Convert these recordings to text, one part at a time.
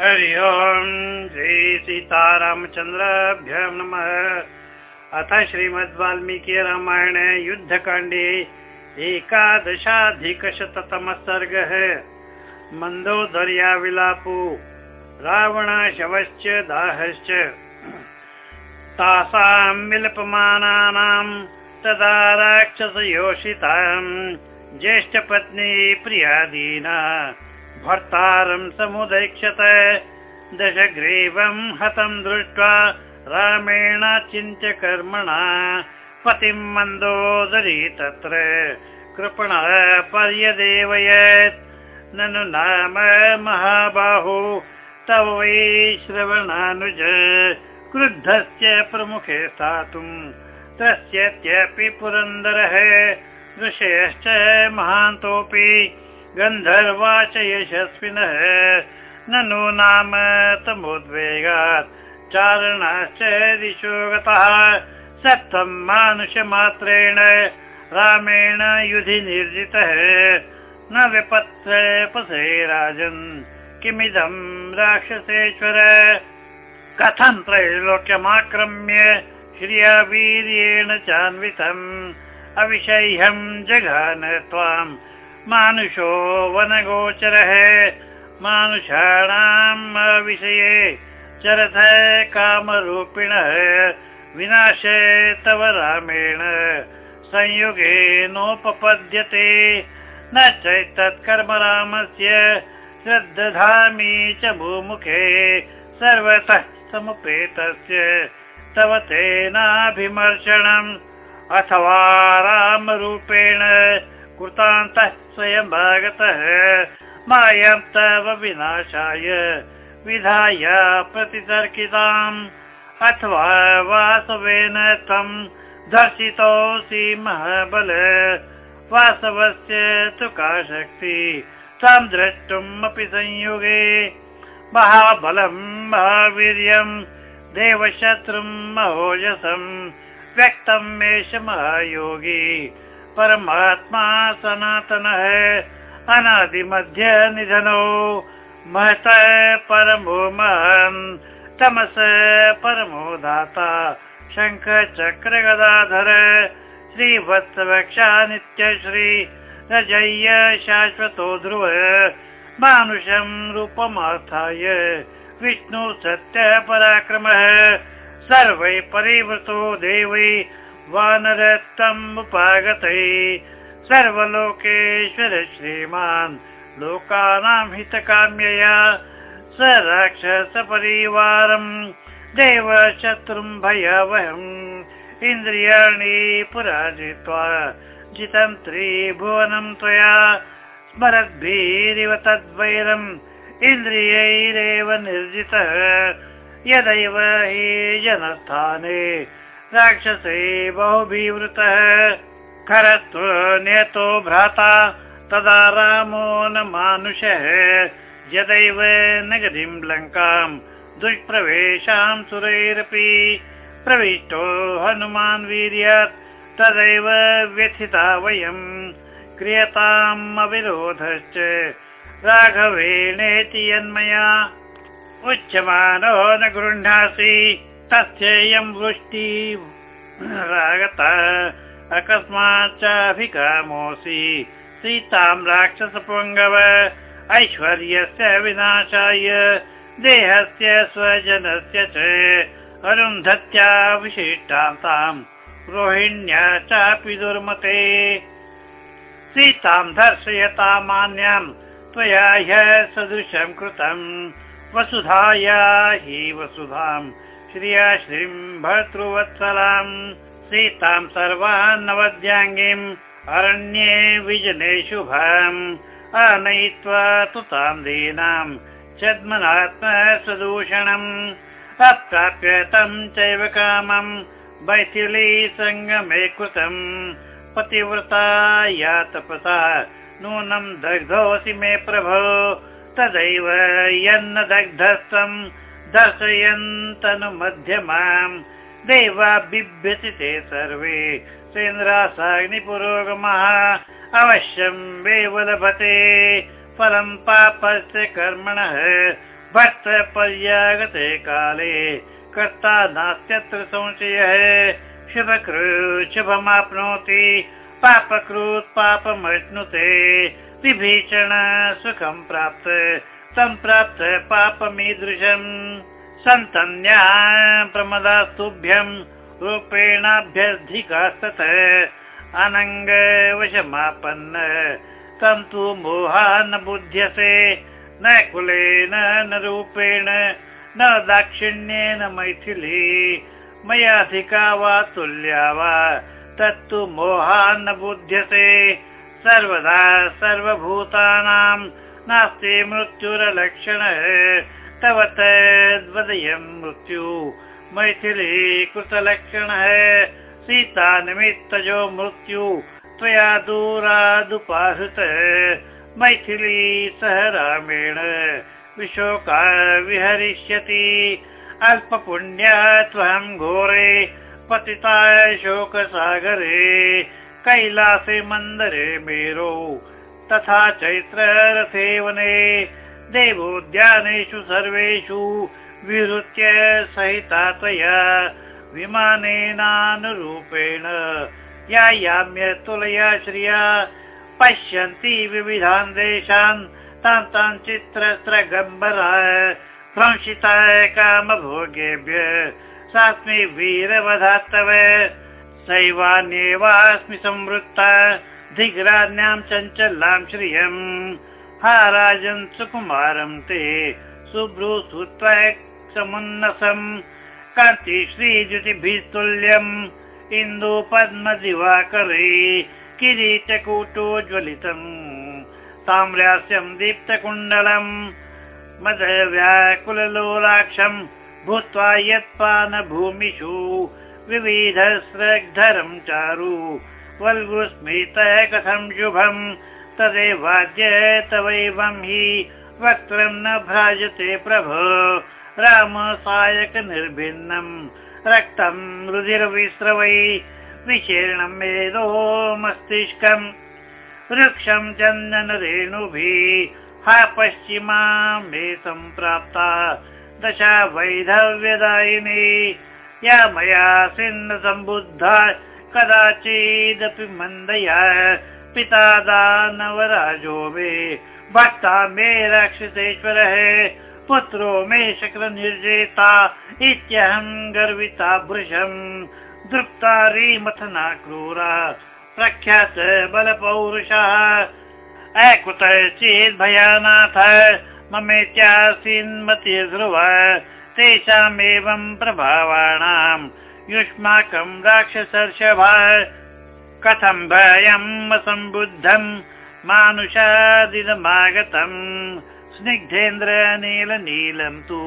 हरि ओम् श्री सीतारामचन्द्राभ्य नमः। अथ श्रीमद् वाल्मीकि रामायणे युद्धकाण्डे एकादशाधिकशततमः सर्गः मन्दोदर्या विलापो रावणशवश्च दाहश्च। तासां विलपमानानां तदा राक्षसयोषिताम् ज्येष्ठपत्नी प्रियादीना भर्तारं समुदैक्षत दशग्रीवं हतं दृष्ट्वा रामेण चिन्त्य कर्मणा पतिं मन्दोदरी तत्र। कृपणः पर्यदेवयत्। ननु नाम महाबाहु। तव वै श्रवणानुज। क्रुद्धस्य प्रमुखे स्थातुं। तस्यत्यपि पुरन्दरः। ऋषयश्च महान्तोऽपि गन्धर्वाच यशस्विनः ननु नाम तमोद्वेगात्। चारणाश्च दिशो गतः। सप्तम् मानुषमात्रेण रामेण युधि निर्जितः। न विपत्स पसे राजन्। किमिदं राक्षसेश्वर? कथं त्रैलोक्यमाक्रम्य श्रिया वीर्येण चान्वितम्? अविषह्यं जघान त्वाम् मानुषो वनगोचरः मानुषाणां विषये चरथ कामरूपिणः विनाश तव रामेण। संयुगे नोपपद्यते न चैतत्कर्म रामस्य श्रद्दधामि च भूमुखे सर्वतः समुपेतस्य तव तेनाभिमर्शनम्। अथवा रामरूपेण कृतान्तः स्वयमागतः मायां तव विनाशाय विधाय प्रतितर्किताम्। अथवा वासवेन तं दर्शितोऽसि महाबल। वासवस्य तु का शक्ति तां द्रष्टुम् अपि संयुगे। महाबलं महावीर्यं देवशत्रुं महोजसं व्यक्तम् एष महायोगी परमात्मा सनातनः अनादिमध्य निधनो। महत परमो महन्। तमस परमो दाता। शङ्ख चक्र गदाधर। श्रीवत्सवक्षा नित्यश्री रजय्य शाश्वतो ध्रुव। मानुषं रूपमार्थाय विष्णु सत्य पराक्रमः सर्वै परिवृतो देवै उपागतै सर्वलोकेश्वर श्रीमान् लोकानां हितकाम्यया स राक्षस परिवारम् देव शत्रुं भयावहम् इन्द्रियाणि पुरा जित्वा जितं त्रिभुवनं त्वया स्मरद्भिरिव तद्वैरम् इन्द्रियैरेव निर्जितः यदैव हि जनस्थाने राक्षसे बहुभिवृतः। खरस्तु नेतो भ्राता तदा रामो न मानुषः। यदैव नगरीं लङ्काम् दुष्प्रवेशां सुरैरपि। प्रविष्टो हनुमान् वीर्यात् तदैव व्यथिता वयम्। क्रियताम् अविरोधश्च। राघवेणेति यन्मया। उच्यमानो न गृह्णासि तस्येयं वृष्टि रागता अकस्मात् चाभिकामोऽसि सीतां राक्षसपुङ्गव ऐश्वर्यस्य विनाशाय देहस्य स्वजनस्य च अरुन्धत्या विशिष्टां तां रोहिण्या चापि दुर्मते। सीतां दर्शयतामान्यां त्वया ह्य सदृशं कृतम् वसुधाया हि वसुधाम् श्रिया श्रीं भर्तृवत्सलाम् सीतां सर्वान् नवद्याङ्गीम् अरण्ये विजने शुभाम् आनयित्वा तु तां दीनां छद्मनात्म सदूषणम् अप्राप्य तं चैव कामम् मैथिली सङ्गमे कृतम् पतिव्रता या तपसा नूनं दग्धोऽसि मे प्रभो तदैव यन्न दग्धस्तम् दर्शयन्तनुमध्यमाम्। देवा बिभ्यति ते सर्वे। सेन्द्रासाग्निपुरोगमः अवश्यं वेव लभते फलं पापस्य कर्मणः। भक्त पर्यागते काले। कर्ता नास्त्यत्र संशयः। शुभकृत् शुभमाप्नोति। पापकृत् पापमश्नुते। विभीषण सुखं प्राप्त तं प्राप्त पापमीदृशम्। सन्तन्या प्रमदास्तुभ्यं रूपेणाभ्यधिकास्तत अनङ्गवशमापन्न तं तु मोहा न बुध्यसे। न कुलेन न रूपेण न दाक्षिण्येन मैथिली। मयाधिका वा तुल्या वा तत्तु मोहा न बुध्यते सर्वदा सर्वभूतानां नास्ति मृत्युरलक्षणः। तव तद्वदयं मृत्यु। मैथिली कृतलक्षणः सीता निमित्तजो मृत्यु। त्वया दूरादुपाहृत। मैथिली सह रामेण। विशोका विहरिष्यति। अल्पपुण्य त्वं घोरे। पतिताय शोकसागरे। कैलासे मन्दरे मेरो। तथा चैत्ररथे वने देवोद्यानेषु सर्वेषु विहृत्य सहिता विमानेनानुरूपेण या याम्य तुलया श्रिया पश्यन्ति विविधान् देशान् तान् तान् चित्रस्त्रगम्बराय संशिताय कामभोगेभ्य सास्मि वीरवधात्तव सैवान्येवास्मि संवृत्ता दिग्राज्ञां चञ्चलां श्रियम् हा राजन् सुकुमारं ते सुभ्रू समुन्नसम् कान्ति श्रीज्युतिभिस्तुल्यम् इन्दु पद्म दिवाकरे किरीटकूटोज्ज्वलितम् साम्रास्यं दीप्तकुण्डलम् मद व्याकुललोलाक्षम् भूत्वा यत्पान भूमिषु विविधस्रग्धरं चारु वल्गुस्मितः कथं शुभम् तदेवाद्य तवैवं हि वक्त्रं न भ्राजते प्रभो। राम सायक निर्भिन्नम् रक्तं रुधिरविस्रवै विशीर्णं मेदो मस्तिष्कम् वृक्षं चन्दनरेणुभिः हा पश्चिमा मे सम्प्राप्ता दशा वैधव्यदायिनी या मया सिन्न सम्बुद्धा कदाचिदपि मन्दया। पिता दानवराजो मे भक्ता मे राक्षसेश्वरः। पुत्रो मे शक्रनिर्जेता इत्यहं गर्विता भृशम् दृप्ता रीमथना क्रूरा प्रख्यात बलपौरुषः। अकुतश्चित् भयानाथ ममेत्यासीन्मति ध्रुव तेषामेवं प्रभावाणां युष्माकं राक्षसर्षभ कथं भयम् असम्बुद्धम् मानुषादिदमागतम् स्निग्धेन्द्र नील नीलं तु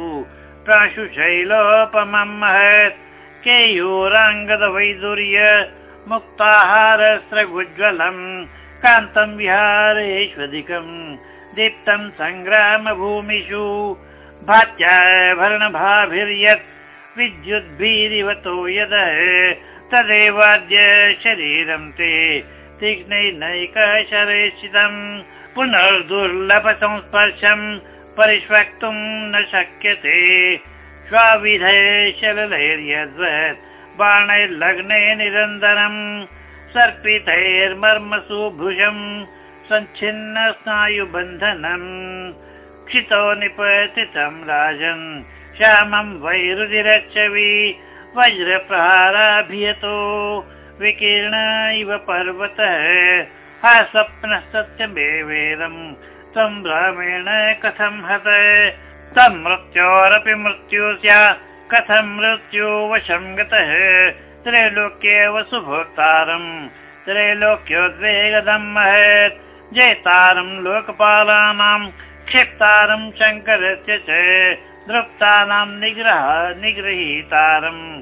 प्राशुशैलोपमं महत् केयूराङ्गदवैदुर्य मुक्ताहारस्रगुज्ज्वलम् कान्तं विहारेष्वधिकम् दीप्तं सङ्ग्रामभूमिषु भात्याभरणभाभिर्यत् विद्युद्भिरिवतो यद तदेवाद्य शरीरं ते तीक्ष्णैनैकशरेषितम् पुनर्दुर्लभ संस्पर्शम् परिष्वक्तुं न शक्यते। श्वाविधे शललैर्यद्वत् बाणैर्लग्ने निरन्तरम् सर्पितैर्मर्मसु भुजम् सञ्छिन्न स्नायुबन्धनम् क्षितो निपतितं राजन् श्यामं वैरुदिरच्छवि वज्रप्रहाराभियतो। विकीर्ण इव पर्वतः हा स्वप्नः सत्यमेवेदम् तं रामेण कथं हत? तं मृत्योरपि मृत्यु स्यात्। कथं मृत्यु वशं गतः? त्रैलोक्ये वसुभोक्तारम् त्रैलोक्योद्वेगदम् महत्। जयतारं लोकपालानां क्षिप्तारं शङ्करस्य च दृप्तानां निग्रह निगृहीतारम्।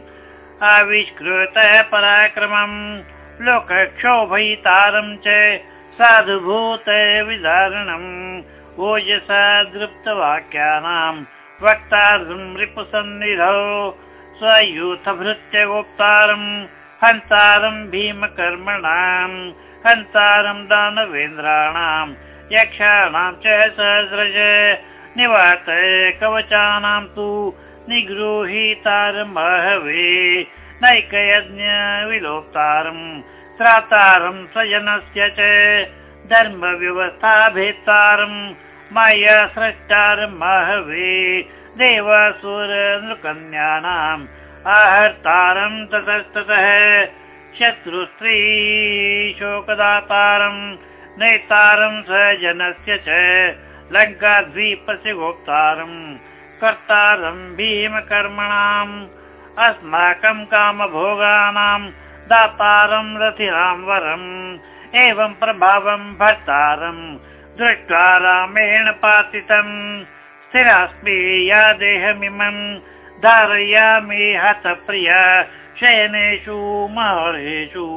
आविष्कृतः पराक्रमम्। लोकक्षोभयितारं च साधुभूत विदारणम्। ओजसा दृप्तवाक्यानाम् वक्तार्धं रिपुसन्निधौ। स्वयूथभृत्य गोप्तारम् हन्तारं भीमकर्मणाम्। हन्तारं दानवेन्द्राणाम् यक्षाणां च सहस्रज निवात कवचानां तु निगृहीतारमहवे नैकयज्ञ विलोक्तारम् त्रातारं स्वजनस्य च धर्मव्यवस्था भेत्तारम् माया स्रष्टारमहवे देवासुर नृकन्यानाम् आहर्तारं ततस्ततः शत्रुस्त्री शोकदातारम् नेतारं स्वजनस्य च लङ्काद्वीपस्य गोप्तारम् कर्तारम् भीमकर्मणाम् अस्माकं कामभोगानां दातारं रथिरां वरम् एवं प्रभावं दृष्ट्वा रामेण पातितम्। स्थिरास्मि या देहमिमम् धारयामि हतप्रिय शयनेषु महर्षेषु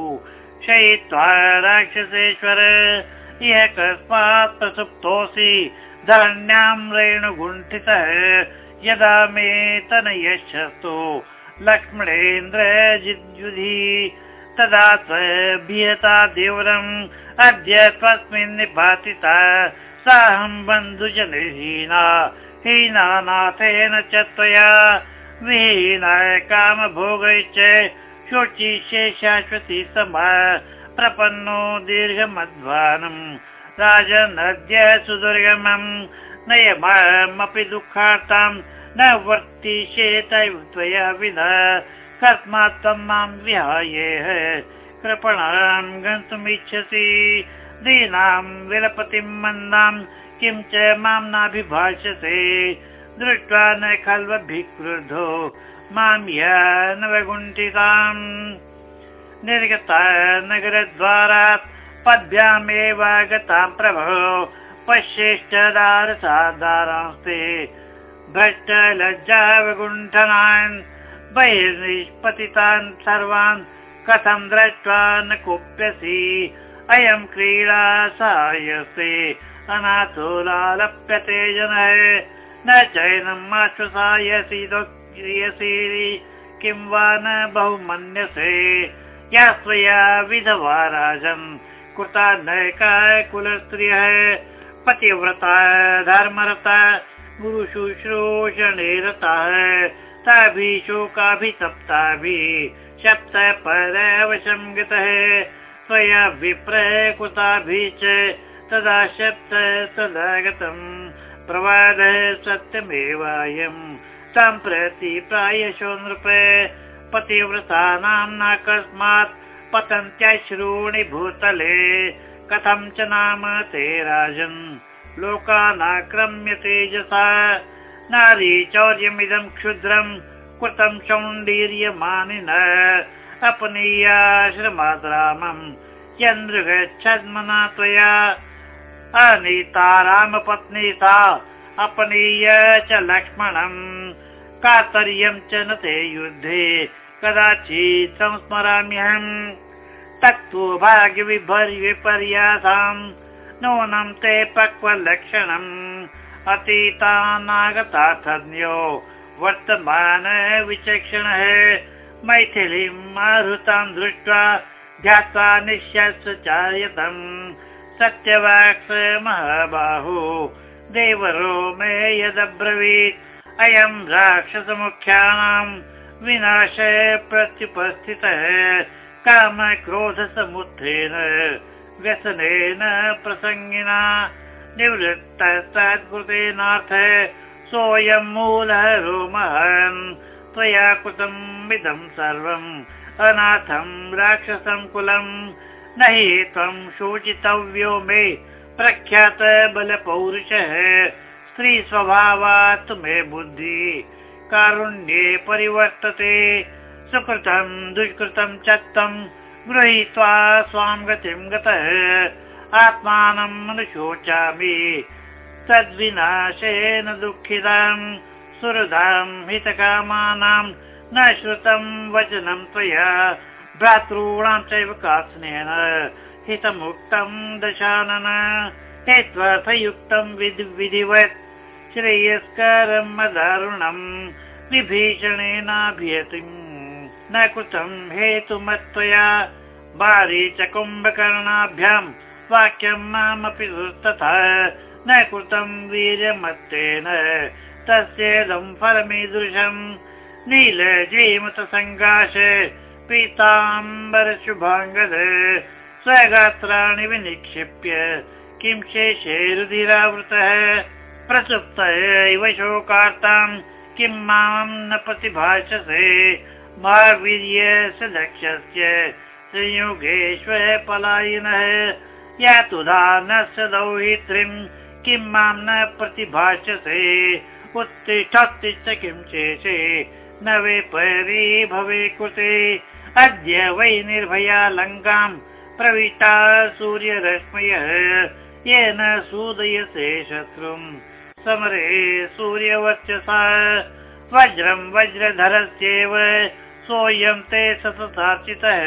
शयित्वा राक्षसेश्वर कस्मात् प्रसुप्तोऽसि धरण्यां रेणुगुण्ठितः यदा मे तनयशस्तु लक्ष्मणेन्द्र जिद्युधि तदा त्वभिहता देवरम् अद्य त्वस्मिन् निपातिता साहं बन्धुजनहीना हीनानाथेन च त्वया विहीना कामभोगैश्च शोचिष्ये शाश्वती समा प्रपन्नो दीर्घमध्वानम्। राजनद्य सुदुर्गमम्। नयमपि दुःखार्ताम्। न वर्तिष्येत त्वया विना। कस्मात् त्वं मां विहायेह। कृपणां गन्तुमिच्छसि। दीनां विलपतिं मन्दां। किं च मां नाभिभाषसे। दृष्ट्वा न खल्वभिक्रुद्धो मां य नवगुण्ठिताम् निर्गता नगरद्वारात् पद्भ्यामेव गतां प्रभो पश्येष्टदारसादारांस्ते भ्रष्ट लज्जावगुण्ठनान् बहिर्निष्पतितान् सर्वान् कथं दृष्ट्वा न कुप्यसि। अयं क्रीडा सायसे अनाथो लालप्यते जनः। न चैनम् आश्वसायसि किं वा न बहु मन्यसे या स्वया विधवा राजन्? कृता न कुलस्त्रियः पतिव्रता धर्मरता गुरुशुश्रूषणे रताः ताभिः शोकाभिसप्ताभिः शप्त परवशं गतः कृताभिः च तदा शप्त तदा गतम् प्रवादः सत्यमेवायम्। सम्प्रति प्रायशो नृप पतिव्रतानां नाकस्मात् पतन्त्यश्रूणि भूतले कथं च नाम ते राजन्? लोकानाक्रम्य तेजसा। नारी चौर्यमिदं क्षुद्रम् कृतं सौण्डीर्यमानिन अपनीयाश्रमात् रामम् चन्द्र गच्छद्मना त्वया। अनीता रामपत्नी सा अपनीय च लक्ष्मणम् कातर्यं च न ते युद्धे कदाचित् संस्मराम्यहम्। तत्तु भाग्यविपर्यासाम् नूनं ते पक्वलक्षणम्। अतीतानागताथन्यो वर्तमान विचक्षणः। मैथिलीं मारुतां दृष्ट्वा ध्यात्वा निश्चयतम् सत्यवाक्स महाबाहु देवरो मे यदब्रवीत्। अयं राक्षसमुख्यानां विनाश प्रत्युपस्थितः कामक्रोधसमुत्थेन व्यसनेन प्रसङ्गिना निवृत्तकृतेनाथ सोऽयं मूलः रोमहन् त्वया कृतम् इदं सर्वम् अनाथं राक्षसं कुलम् न हि त्वं शोचितव्यो मे प्रख्यात बलपौरुषः स्त्रीस्वभावात् मे बुद्धि कारुण्ये परिवर्तते। सुकृतं दुष्कृतं च त्वम् गृहीत्वा स्वां गतिं गतः। आत्मानम् अनुशोचामि तद्विनाशेन दुःखिताम् सुहृदाम् हितकामानां न श्रुतं वचनं त्वया। भ्रातॄणां चैव कात्स्नेन हितमुक्तं दशानन। हेत्वार्थयुक्तं विधिवत् श्रेयस्करम् अदारुणम् विभीषणेनाभियतिम् न कृतं हेतुमत्वया बारी च कुम्भकर्णाभ्याम् वाक्यं मामपि तथा। न कृतं वीर्यमत्तेन तस्येदं फलमीदृशम् नीलजीमतसङ्गाश पीताम्बर शुभाङ्गद स्वगात्राणि विनिक्षिप्य किं शेषे रुधिरावृतः प्रसुप्त इव शोकार्ताम् किं मां न प्रतिभाषसे। मा वीर्य दक्षस्य संयोगेश्वर पलायिनः। या तुधा न स दौहित्रीम् किं मां न प्रतिभाषसे। उत्तिष्ठोत्तिष्ठ किं शेषे न वे परि भवे कृते अद्य वै निर्भया लङ्काम् प्रविष्टा सूर्यरश्मयः येन सूदयसे शत्रुम् समरे सूर्यवर्चसा वज्रं वज्रधरस्येव सोऽयं ते सततार्चितः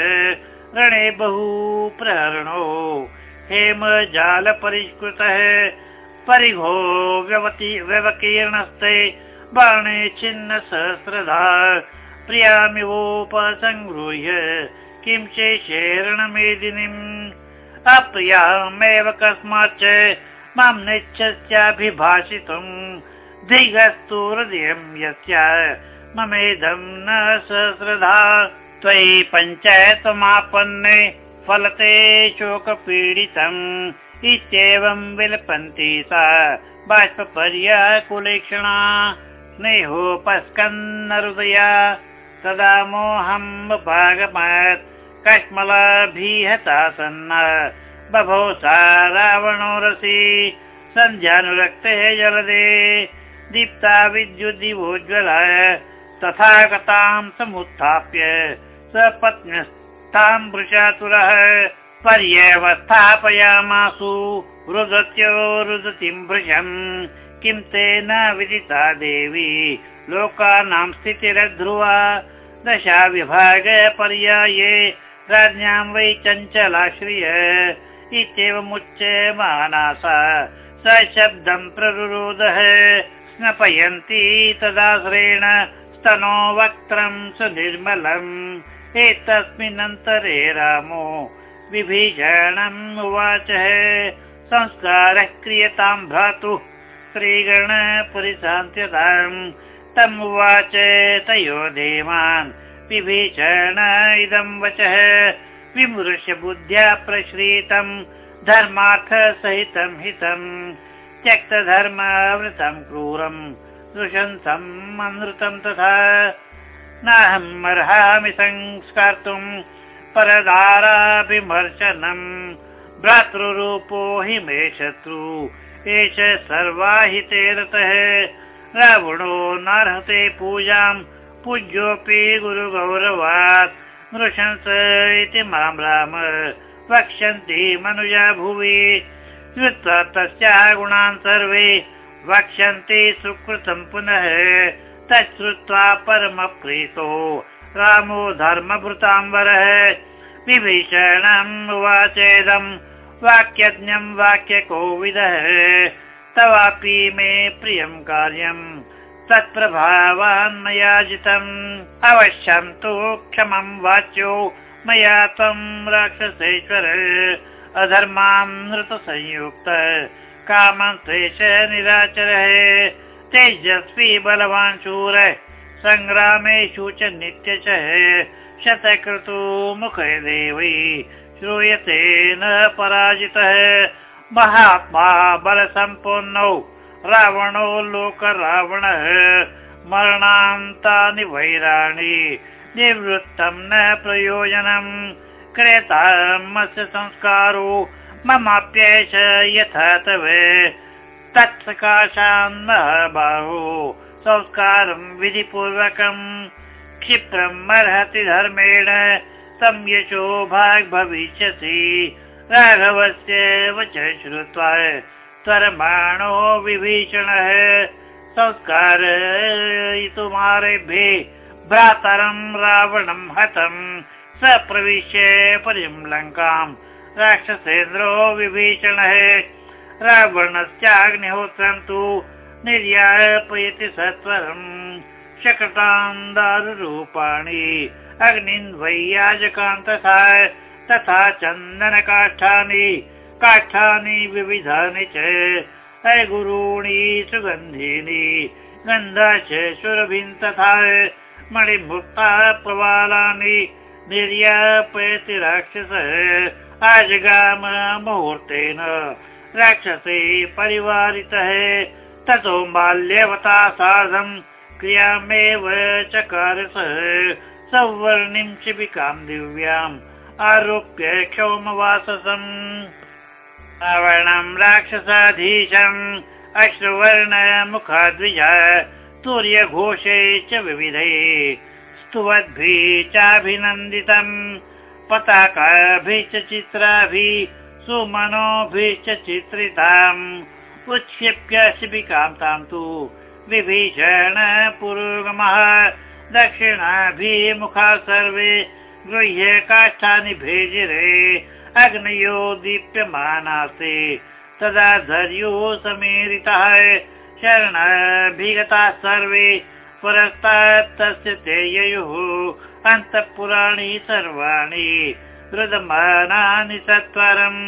रणे बहु प्रहरणो हेम जालपरिष्कृतः परिघो व्यवति व्यवकीर्णस्ते बाणे छिन्न सहस्रधा प्रियामिवोपसङ्गृह्य किं शेषेरणमेदिनीम् अप्रियामेव कस्माच्च मां नेच्छस्याभिभाषितुम् दिगस्तु हृदयं यस्य ममेदं न सहस्रधा त्वयि पञ्चायतमापन्ने फलते शोकपीडितम् इत्येवं विलपन्ति सा बाष्पर्याकुलेक्षणा स्नेहोपस्कन्नहृदया तदा मोहमुपागमत् कश्मलाभिहता सन्न बभो सा रावणो रसि सन्ध्यानुरक्ते जलदे। दीप्ता विद्युद्दिवोज्ज्वल तथा गतां समुत्थाप्य स पत्न्यस्तां वृषातुरः पर्यवस्थापयामासु रुदत्यो रुदतिं भृशम् किं ते न विदिता देवी। लोकानां स्थितिरध्रुवा। दशा विभाग पर्याये। राज्ञां वै चञ्चलाश्रिय इत्येवमुच्यमानासा स शब्दं प्ररुरोधः स्नपयन्ती तदाश्रेण स्तनो वक्त्रं सुनिर्मलम्। एतस्मिन्नन्तरे रामो विभीषणम् उवाच। संस्कारः क्रियतां भ्रातुः श्रीगण परिशान्त्यताम्। तम् उवाच तयो देवान्। विभीषण इदं वचः विमृश्य बुद्ध्या प्रश्रीतम् धर्मार्थ सहितं हितम् त्यक्तधर्मावृतं क्रूरम् अनृतं तथा नाहम् अर्हामि संस्कर्तुम् परदाराभिमर्शनम् भ्रातृरूपो हि मे शत्रु एष सर्वाहिते रतः रावणो नार्हते पूजाम् पूज्योऽपि गुरुगौरवात् नृशंस इति मां राम वक्ष्यन्ति मनुजा भुवि। श्रुत्वा तस्याः गुणान् सर्वे। वक्ष्यन्ति सुकृतं पुनः। तच्छ्रुत्वा परमप्रीतो। रामो धर्मभृताम्बरः विभीषणम् उवाचेदम् वाक्यज्ञं वाक्यकोविदः। तवापि मे प्रियं कार्यम् तत्प्रभावान्मयाजितम् अवश्यं तु क्षमं वाच्यो मया त्वं राक्षसेश्वर। अधर्मामृतसंयुक्त कामन्त्रेश निराचरः। तेजस्वी बलवान् शूर। सङ्ग्रामेषु च नित्य शतक्रतु मुख देवै। श्रूयते न पराजितः। महात्मा बलसम्पूर्णौ रावणो लोक रावणः मरणान्तानि वैराणि निवृत्तं न प्रयोजनम् क्रेतामस्य संस्कारो ममाप्येष यथा तव तत्सकाशान् बाहो संस्कारं विधिपूर्वकम्। क्षिप्रम् अर्हति धर्मेण संयशो भाग् भविष्यसि। राघवस्य वच श्रुत्वा त्वरमाणो विभीषणः संस्कारयितुमारेभ्ये भ्रातरं रावणं हतम् स प्रविश्य परिं लङ्काम् राक्षसेन्द्रो विभीषणः रावणस्याग्निहोत्रं तु निर्यापयति सत्वरम् शकटान् दारुरूपाणि अग्निन् वैयाजकान् तथा तथा चन्दनकाष्ठानि काष्ठानि विविधानि च अगुरूणि सुगन्धिनी गन्धाश्च सुरभिन् तथा मणिमुक्ता प्रवालानि निर्यापयति राक्षसः आजगाम मुहूर्तेन। राक्षसे परिवारितः ततो बाल्यवता सार्धम् क्रियामेव चकार सः सौवर्णिं शिबिकां दिव्याम् आरोप्य क्षौमवाससम् आवरणं राक्षसाधीशम् अश्रुवर्ण मुखाद्विज तुर्यघोषे च विविधे स्तुवद्भिः चाभिनन्दितम् पताकाभिश्च चित्राभिः सुमनोभिश्च चित्रिताम् उत्क्षिप्य शिबिकां तां तु विभीषण पुरोगमः दक्षिणाभिमुखा सर्वे गृह्य काष्ठानि भेजिरे अग्नयो दीप्यमानास्ते तदा धर्युः समेरितः शरणाभिगताः सर्वे पुरस्तात् तस्य ते ययुः अन्तःपुराणि सर्वाणि रुदमानानि सत्वरम्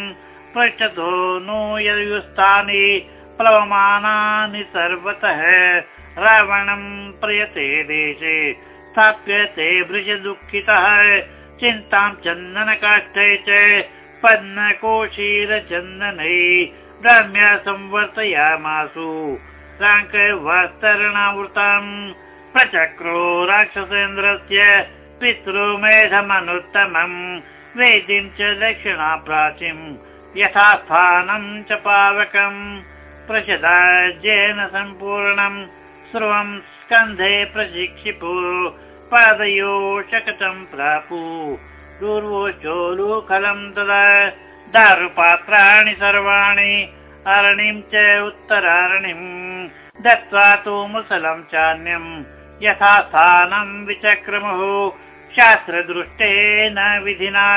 पृष्ठतो नो ययुस्तानि प्लवमानानि सर्वतः रावणम् प्रयते देशे स्थाप्यते भृज दुःखितः चिन्तां चन्दनकाष्ठे च पद्मकोशीरचन्दनै ब्राह्म्य संवर्तयामासु। साङ्कवस्तरणावृताम् प्रचक्रो राक्षसेन्द्रस्य पितृमेधमनुत्तमम् वेदीं च दक्षिणा यथा स्थानं च पावकम् प्रचदाज्येन सम्पूर्णम् स्रुवम् स्कन्धे प्रशिक्षिपु पादयो शकटम् प्रापु दूर्वोचोलुखलम् तदा दारुपात्राणि सर्वाणि अरणिम् च उत्तरारणिम् दत्त्वा तु मुसलम् चान्यम् यथा स्थानम् विचक्रमुः। शास्त्रदृष्टेन विधिना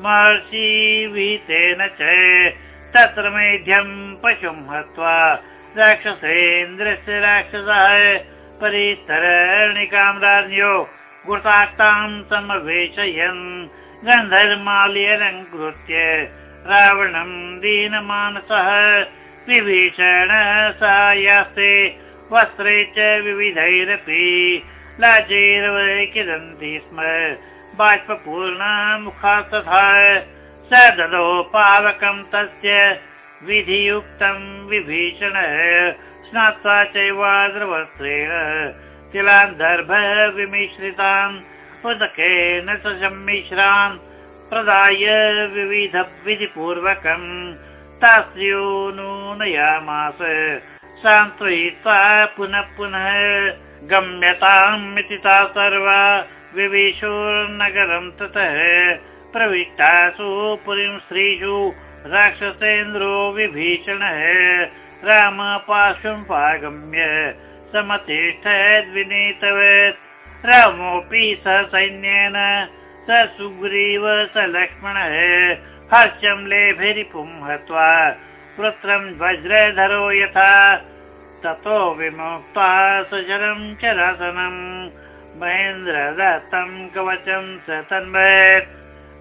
महर्षि विहितेन च। तत्र मेध्यम् पशुम् हत्वा राक्षसेन्द्रस्य राक्षसः परितरणिकां राज्ञो गुताक्तां समवेशयन् गन्धर्माल्यलङ्कृत्य रावणम् दीनमानसः विभीषण सायास्ते वस्त्रे च विविधैरपि लाजैरवै किरन्ति स्म। बाष्पूर्णमुखा तथा स ददो पावकं तस्य विधियुक्तम् विभीषण स्नात्वा चैवाद्रवस्त्रेण तिलान्दर्भ विमिश्रितान् स सम्मिश्रान् प्रदाय विविध विधिपूर्वकम् नूनयामास सान्त्वयित्वा पुनः पुनः गम्यताम् इति ता सर्वा विभीषोर्नगरम् ततः प्रविष्टासु पुरीं स्त्रीषु राक्षसेन्द्रो विभीषणः राम पार्श्वम्पागम्य समतिष्ठद्विनीतवत् रामोऽपि स सैन्येन स सुग्रीव स लक्ष्मणः हर्षं लेभिरिपुं हत्वा पुत्रं वज्रधरो यथा। ततो विमुक्त्वा सुचरं चरासनम् महेन्द्र दत्तं कवचं स तन्वत्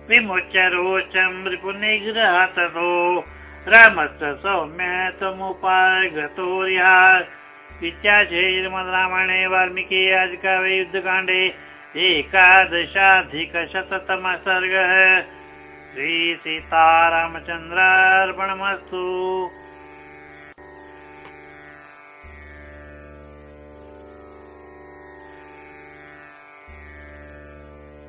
विमुच्य रोचम् रिपुनिग्रह ततो रामस्य सौम्य त्वमुपागतो इत्याचैर्मद्रामायणे वाल्मीकि आदिकाव्ये युद्धकाण्डे एकादशाधिकशततमः सर्गः श्रीसीतारामचन्द्रार्पणमस्तु